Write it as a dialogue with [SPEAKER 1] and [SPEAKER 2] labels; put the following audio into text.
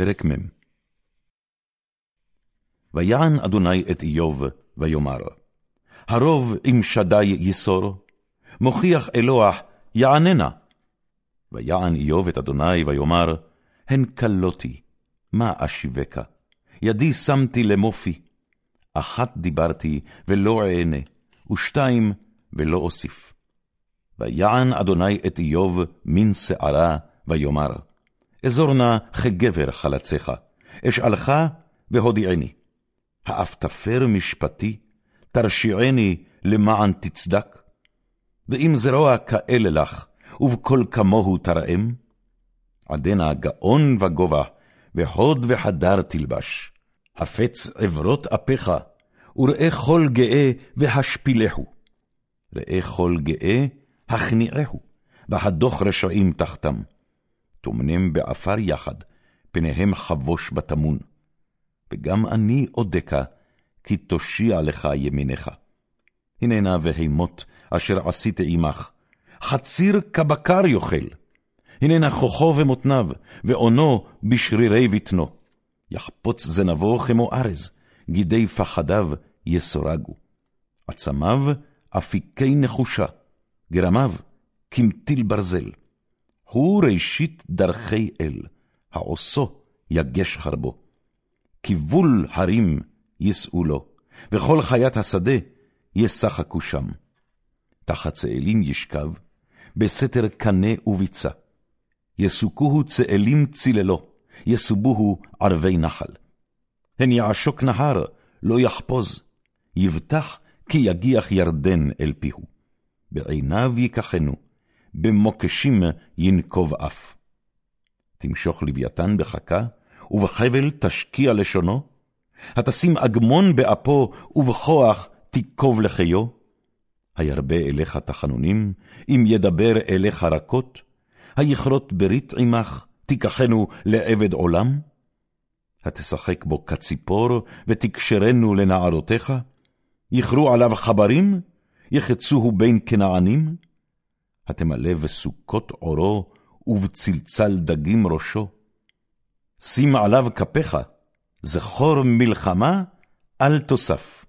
[SPEAKER 1] פרק מ. ויען אדוני את איוב, ויאמר, הרוב עם שדי יסור, מוכיח אלוה יעננה. ויען איוב את אדוני, ויאמר, הן כלותי, מה אשיבך? ידי שמתי למופי. אחת דיברתי, ולא אענה, ושתיים, ולא אוסיף. ויען אדוני את איוב מן שערה, ויאמר, אזור נא כגבר חלציך, אשאלך והודיעני. האף תפר משפטי, תרשיעני למען תצדק? ואם זרוע כאלה לך, ובכל כמוהו תרעם? עדנה גאון וגובה, והוד וחדר תלבש. הפץ עברות אפיך, וראה כל גאה והשפילהו. ראה כל גאה, הכניעהו, והדוך רשעים תחתם. טומנם בעפר יחד, פניהם חבוש בטמון. וגם אני אודקה, כי תושיע לך ימינך. הננה בהימות אשר עשיתי עמך, חציר כבקר יאכל. הננה כוחו ומותניו, ועונו בשרירי בטנו. יחפוץ זנבו כמו ארז, גידי פחדיו יסורגו. עצמיו אפיקי נחושה, גרמיו כמטיל ברזל. הוא ראשית דרכי אל, העושו יגש חרבו. כיבול הרים יישאו לו, וכל חיית השדה ישחקו שם. תחת צאלים ישכב, בסתר קנה וביצה. יסוכוהו צאלים ציללו, יסובוהו ערבי נחל. הן יעשוק נהר, לא יחפוז, יבטח כי יגיח ירדן אל פיהו. בעיניו ייקחנו, במוקשים ינקוב אף. תמשוך לוויתן בחכה, ובחבל תשקיע לשונו? התשים אגמון באפו, ובכוח תיקוב לחיו? הירבה אליך תחנונים, אם ידבר אליך רכות? היכרות ברית עמך, תיקחנו לעבד עולם? התשחק בו כציפור, ותקשרנו לנערותיך? יכרו עליו חברים? יחצוהו בין כנענים? התמלא בסוכות עורו, ובצלצל דגים ראשו. שים עליו כפיך, זכור מלחמה, אל תוסף.